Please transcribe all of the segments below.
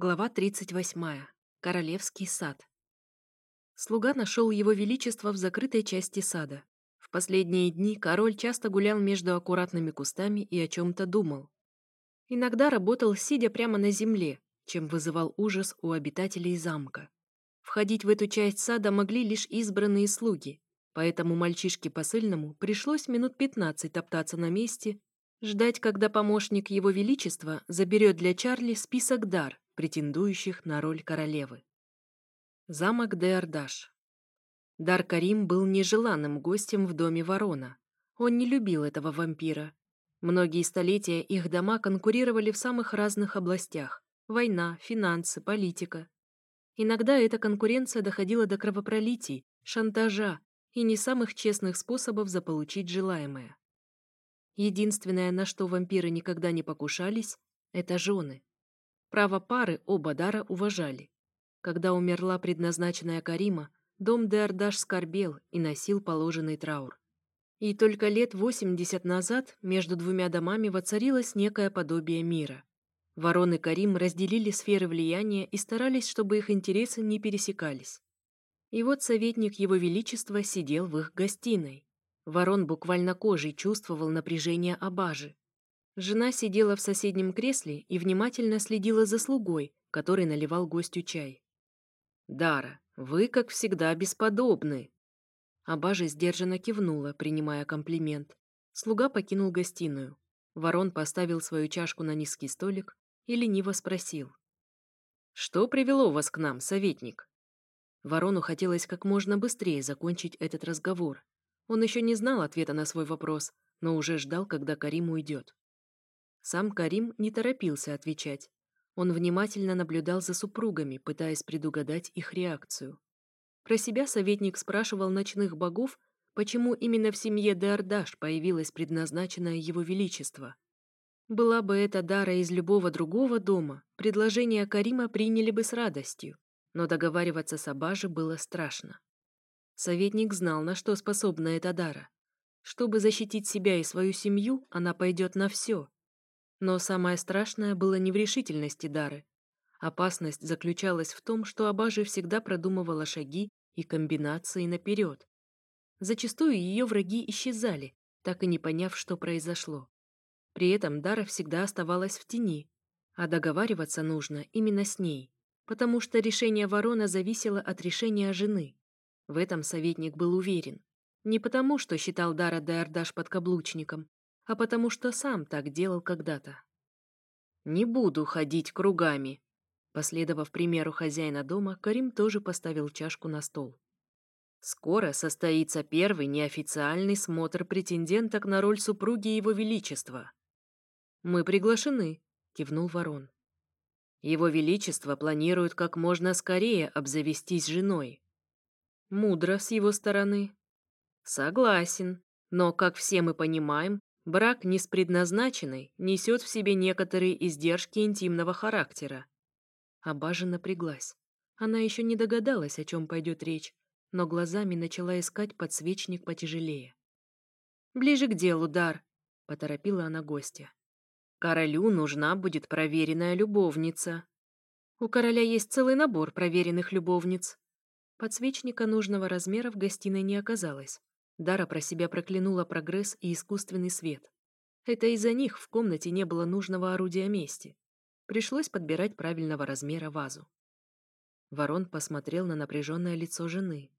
Глава 38. Королевский сад. Слуга нашел его величество в закрытой части сада. В последние дни король часто гулял между аккуратными кустами и о чем-то думал. Иногда работал, сидя прямо на земле, чем вызывал ужас у обитателей замка. Входить в эту часть сада могли лишь избранные слуги, поэтому мальчишке посыльному пришлось минут 15 топтаться на месте, ждать, когда помощник его величества заберет для Чарли список дар, претендующих на роль королевы. Замок Деордаш. Дар Карим был нежеланным гостем в доме ворона. Он не любил этого вампира. Многие столетия их дома конкурировали в самых разных областях – война, финансы, политика. Иногда эта конкуренция доходила до кровопролитий, шантажа и не самых честных способов заполучить желаемое. Единственное, на что вампиры никогда не покушались, это жены. Право пары оба дара уважали. Когда умерла предназначенная Карима, дом Деордаш скорбел и носил положенный траур. И только лет 80 назад между двумя домами воцарилось некое подобие мира. Ворон Карим разделили сферы влияния и старались, чтобы их интересы не пересекались. И вот советник Его Величества сидел в их гостиной. Ворон буквально кожей чувствовал напряжение Абажи. Жена сидела в соседнем кресле и внимательно следила за слугой, который наливал гостю чай. «Дара, вы, как всегда, бесподобны!» Абажа сдержанно кивнула, принимая комплимент. Слуга покинул гостиную. Ворон поставил свою чашку на низкий столик и лениво спросил. «Что привело вас к нам, советник?» Ворону хотелось как можно быстрее закончить этот разговор. Он еще не знал ответа на свой вопрос, но уже ждал, когда Карим уйдет. Сам Карим не торопился отвечать. Он внимательно наблюдал за супругами, пытаясь предугадать их реакцию. Про себя советник спрашивал ночных богов, почему именно в семье Деордаш появилось предназначенное его величество. Была бы это дара из любого другого дома, предложение Карима приняли бы с радостью, но договариваться с Абажи было страшно. Советник знал, на что способна эта дара. Чтобы защитить себя и свою семью, она пойдет на все, но самое страшное было не в решительности Дары. Опасность заключалась в том, что Абажи всегда продумывала шаги и комбинации наперед. Зачастую ее враги исчезали, так и не поняв, что произошло. При этом Дара всегда оставалась в тени, а договариваться нужно именно с ней, потому что решение ворона зависело от решения жены. В этом советник был уверен. Не потому, что считал Дара Деордаш подкаблучником, а потому что сам так делал когда-то. «Не буду ходить кругами», Последовав примеру хозяина дома, Карим тоже поставил чашку на стол. Скоро состоится первый неофициальный смотр претенденток на роль супруги Его Величества. «Мы приглашены», — кивнул Ворон. «Его Величество планирует как можно скорее обзавестись женой». «Мудро с его стороны». «Согласен, но, как все мы понимаем, Брак не с предназначенной несет в себе некоторые издержки интимного характера. Абажа напряглась. Она еще не догадалась, о чем пойдет речь, но глазами начала искать подсвечник потяжелее. «Ближе к делу, Дар», — поторопила она гостя. «Королю нужна будет проверенная любовница». «У короля есть целый набор проверенных любовниц». Подсвечника нужного размера в гостиной не оказалось. Дара про себя проклянула прогресс и искусственный свет. Это из-за них в комнате не было нужного орудия мести. Пришлось подбирать правильного размера вазу. Ворон посмотрел на напряженное лицо жены.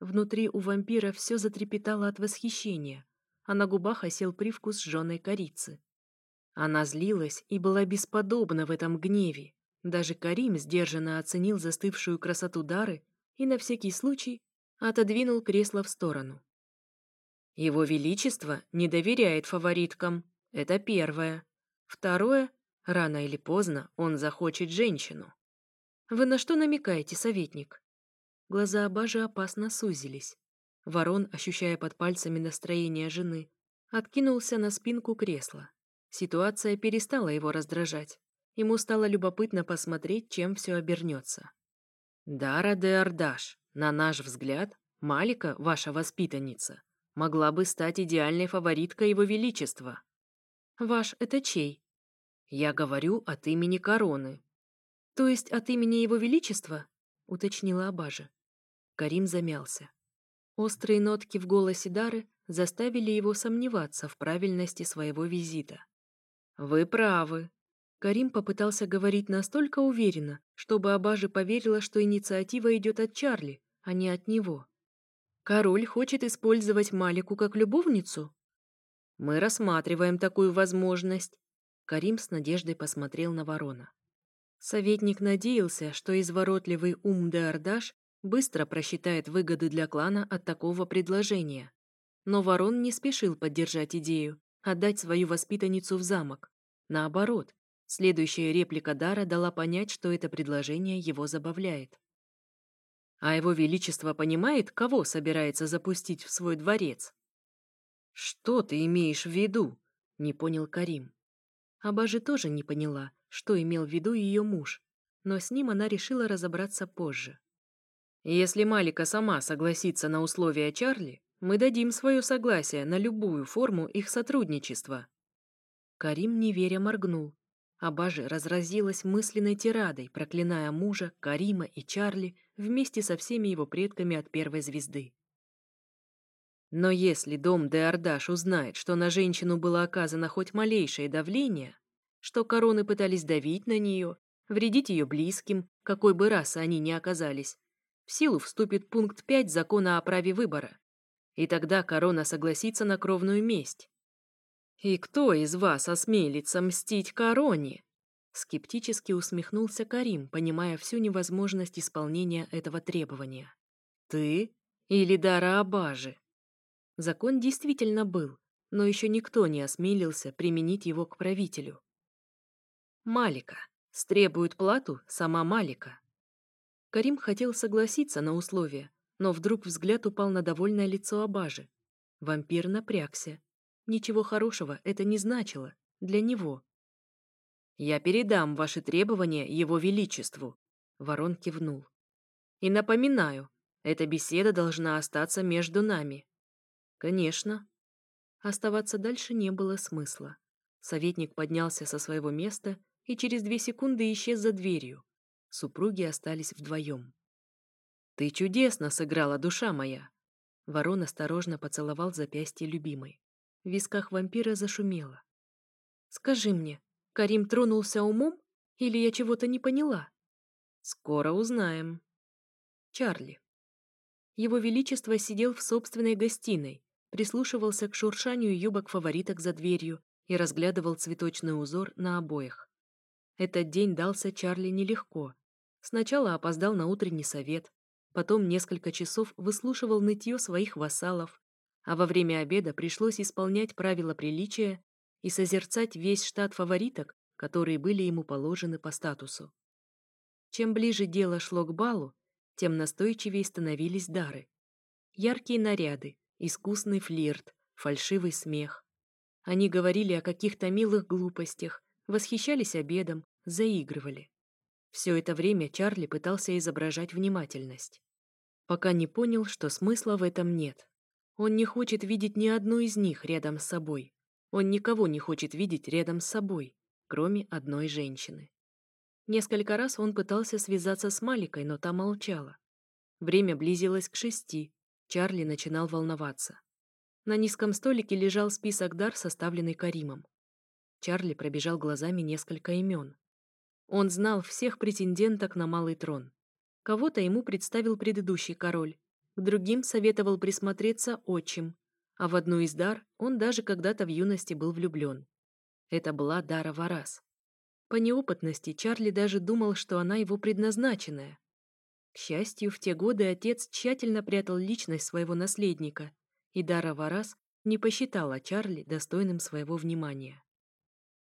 Внутри у вампира все затрепетало от восхищения, а на губах осел привкус сжженной корицы. Она злилась и была бесподобна в этом гневе. Даже Карим сдержанно оценил застывшую красоту Дары и на всякий случай отодвинул кресло в сторону. Его Величество не доверяет фавориткам. Это первое. Второе, рано или поздно он захочет женщину. Вы на что намекаете, советник? Глаза Абажи опасно сузились. Ворон, ощущая под пальцами настроение жены, откинулся на спинку кресла. Ситуация перестала его раздражать. Ему стало любопытно посмотреть, чем все обернется. «Дара де Ардаш, на наш взгляд, Малика, ваша воспитанница, могла бы стать идеальной фавориткой его величества. Ваш это чей? Я говорю от имени короны. То есть от имени Его Величества? уточнила Абажа. Карим замялся. Острые нотки в голосе Дары заставили его сомневаться в правильности своего визита. «Вы правы». Карим попытался говорить настолько уверенно, чтобы Абажи поверила, что инициатива идет от Чарли, а не от него. «Король хочет использовать Малику как любовницу?» «Мы рассматриваем такую возможность». Карим с надеждой посмотрел на ворона. Советник надеялся, что изворотливый ум де Ардаш быстро просчитает выгоды для клана от такого предложения. Но Ворон не спешил поддержать идею, отдать свою воспитанницу в замок. Наоборот, следующая реплика Дара дала понять, что это предложение его забавляет. А его величество понимает, кого собирается запустить в свой дворец? «Что ты имеешь в виду?» — не понял Карим. Абажи тоже не поняла, что имел в виду ее муж, но с ним она решила разобраться позже. «Если Малика сама согласится на условия Чарли, мы дадим свое согласие на любую форму их сотрудничества». Карим, неверя, моргнул. Абажи разразилась мысленной тирадой, проклиная мужа, Карима и Чарли вместе со всеми его предками от первой звезды. Но если дом де Ардаш узнает, что на женщину было оказано хоть малейшее давление, что короны пытались давить на нее, вредить ее близким, какой бы расы они ни оказались, в силу вступит пункт 5 закона о праве выбора. И тогда корона согласится на кровную месть. «И кто из вас осмелится мстить короне?» Скептически усмехнулся Карим, понимая всю невозможность исполнения этого требования. «Ты или Дара Абажи?» Закон действительно был, но еще никто не осмелился применить его к правителю. Малика. Стребует плату сама Малика. Карим хотел согласиться на условия, но вдруг взгляд упал на довольное лицо Абажи. Вампир напрягся. Ничего хорошего это не значило. Для него. «Я передам ваши требования его величеству», — Ворон кивнул. «И напоминаю, эта беседа должна остаться между нами». «Конечно». Оставаться дальше не было смысла. Советник поднялся со своего места и через две секунды исчез за дверью. Супруги остались вдвоем. «Ты чудесно сыграла, душа моя!» Ворон осторожно поцеловал запястье любимой. В висках вампира зашумело. «Скажи мне, Карим тронулся умом или я чего-то не поняла?» «Скоро узнаем». Чарли. Его Величество сидел в собственной гостиной, прислушивался к шуршанию юбок фавориток за дверью и разглядывал цветочный узор на обоях. Этот день дался Чарли нелегко. Сначала опоздал на утренний совет, потом несколько часов выслушивал нытье своих вассалов, а во время обеда пришлось исполнять правила приличия и созерцать весь штат фавориток, которые были ему положены по статусу. Чем ближе дело шло к балу, тем настойчивее становились дары. Яркие наряды, искусный флирт, фальшивый смех. Они говорили о каких-то милых глупостях, восхищались обедом, заигрывали. Все это время Чарли пытался изображать внимательность. Пока не понял, что смысла в этом нет. Он не хочет видеть ни одну из них рядом с собой. Он никого не хочет видеть рядом с собой, кроме одной женщины. Несколько раз он пытался связаться с Маликой, но та молчала. Время близилось к шести. Чарли начинал волноваться. На низком столике лежал список дар, составленный Каримом. Чарли пробежал глазами несколько имен. Он знал всех претенденток на малый трон. Кого-то ему представил предыдущий король, к другим советовал присмотреться отчим, а в одну из дар он даже когда-то в юности был влюблен. Это была Дара Варас. По неопытности Чарли даже думал, что она его предназначенная. К счастью, в те годы отец тщательно прятал личность своего наследника, и Дара Варас не посчитала Чарли достойным своего внимания.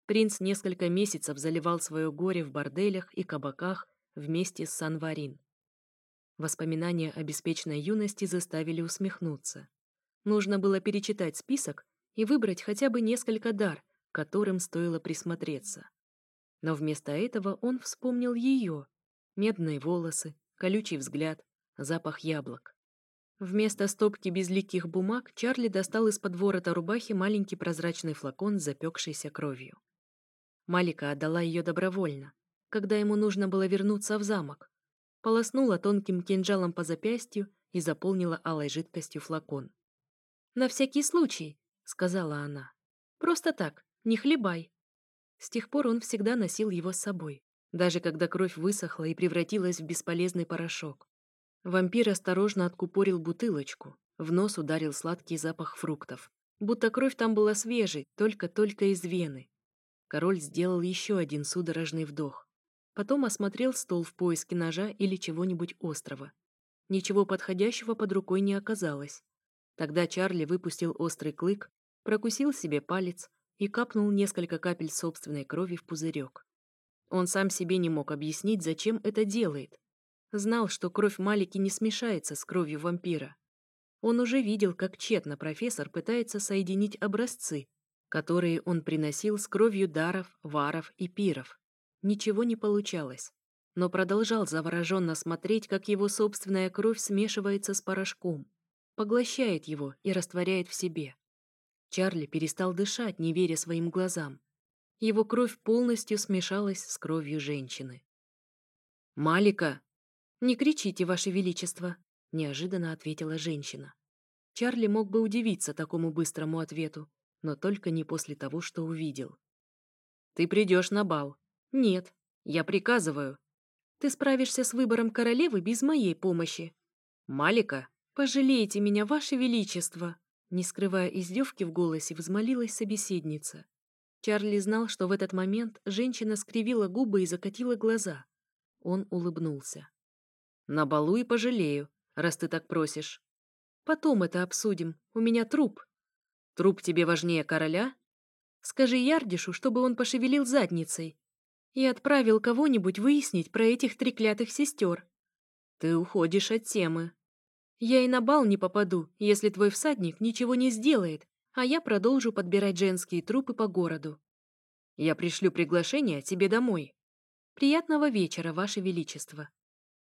Принц несколько месяцев заливал свое горе в борделях и кабаках вместе с Санварин. Воспоминания о беспечной юности заставили усмехнуться. Нужно было перечитать список и выбрать хотя бы несколько дар, которым стоило присмотреться. Но вместо этого он вспомнил ее. Медные волосы, колючий взгляд, запах яблок. Вместо стопки безликих бумаг Чарли достал из-под ворота рубахи маленький прозрачный флакон с запекшейся кровью. Малика отдала ее добровольно. когда ему нужно было вернуться в замок. Полоснула тонким кинжалом по запястью и заполнила алой жидкостью флакон. «На всякий случай», — сказала она. «Просто так, не хлебай». С тех пор он всегда носил его с собой, даже когда кровь высохла и превратилась в бесполезный порошок. Вампир осторожно откупорил бутылочку, в нос ударил сладкий запах фруктов. Будто кровь там была свежей, только-только из вены. Король сделал еще один судорожный вдох. Потом осмотрел стол в поиске ножа или чего-нибудь острого. Ничего подходящего под рукой не оказалось. Тогда Чарли выпустил острый клык, прокусил себе палец и капнул несколько капель собственной крови в пузырек. Он сам себе не мог объяснить, зачем это делает. Знал, что кровь Малики не смешается с кровью вампира. Он уже видел, как тщетно профессор пытается соединить образцы, которые он приносил с кровью даров, варов и пиров. Ничего не получалось, но продолжал завороженно смотреть, как его собственная кровь смешивается с порошком, поглощает его и растворяет в себе. Чарли перестал дышать, не веря своим глазам. Его кровь полностью смешалась с кровью женщины. «Малика!» «Не кричите, Ваше Величество!» — неожиданно ответила женщина. Чарли мог бы удивиться такому быстрому ответу, но только не после того, что увидел. «Ты придешь на бал». «Нет, я приказываю». «Ты справишься с выбором королевы без моей помощи». «Малика?» «Пожалейте меня, Ваше Величество!» Не скрывая издевки в голосе, взмолилась собеседница. Чарли знал, что в этот момент женщина скривила губы и закатила глаза. Он улыбнулся. «На балу и пожалею, раз ты так просишь. Потом это обсудим. У меня труп. Труп тебе важнее короля? Скажи Ярдишу, чтобы он пошевелил задницей и отправил кого-нибудь выяснить про этих треклятых сестер. Ты уходишь от темы. Я и на бал не попаду, если твой всадник ничего не сделает, а я продолжу подбирать женские трупы по городу. Я пришлю приглашение тебе домой. Приятного вечера, Ваше Величество.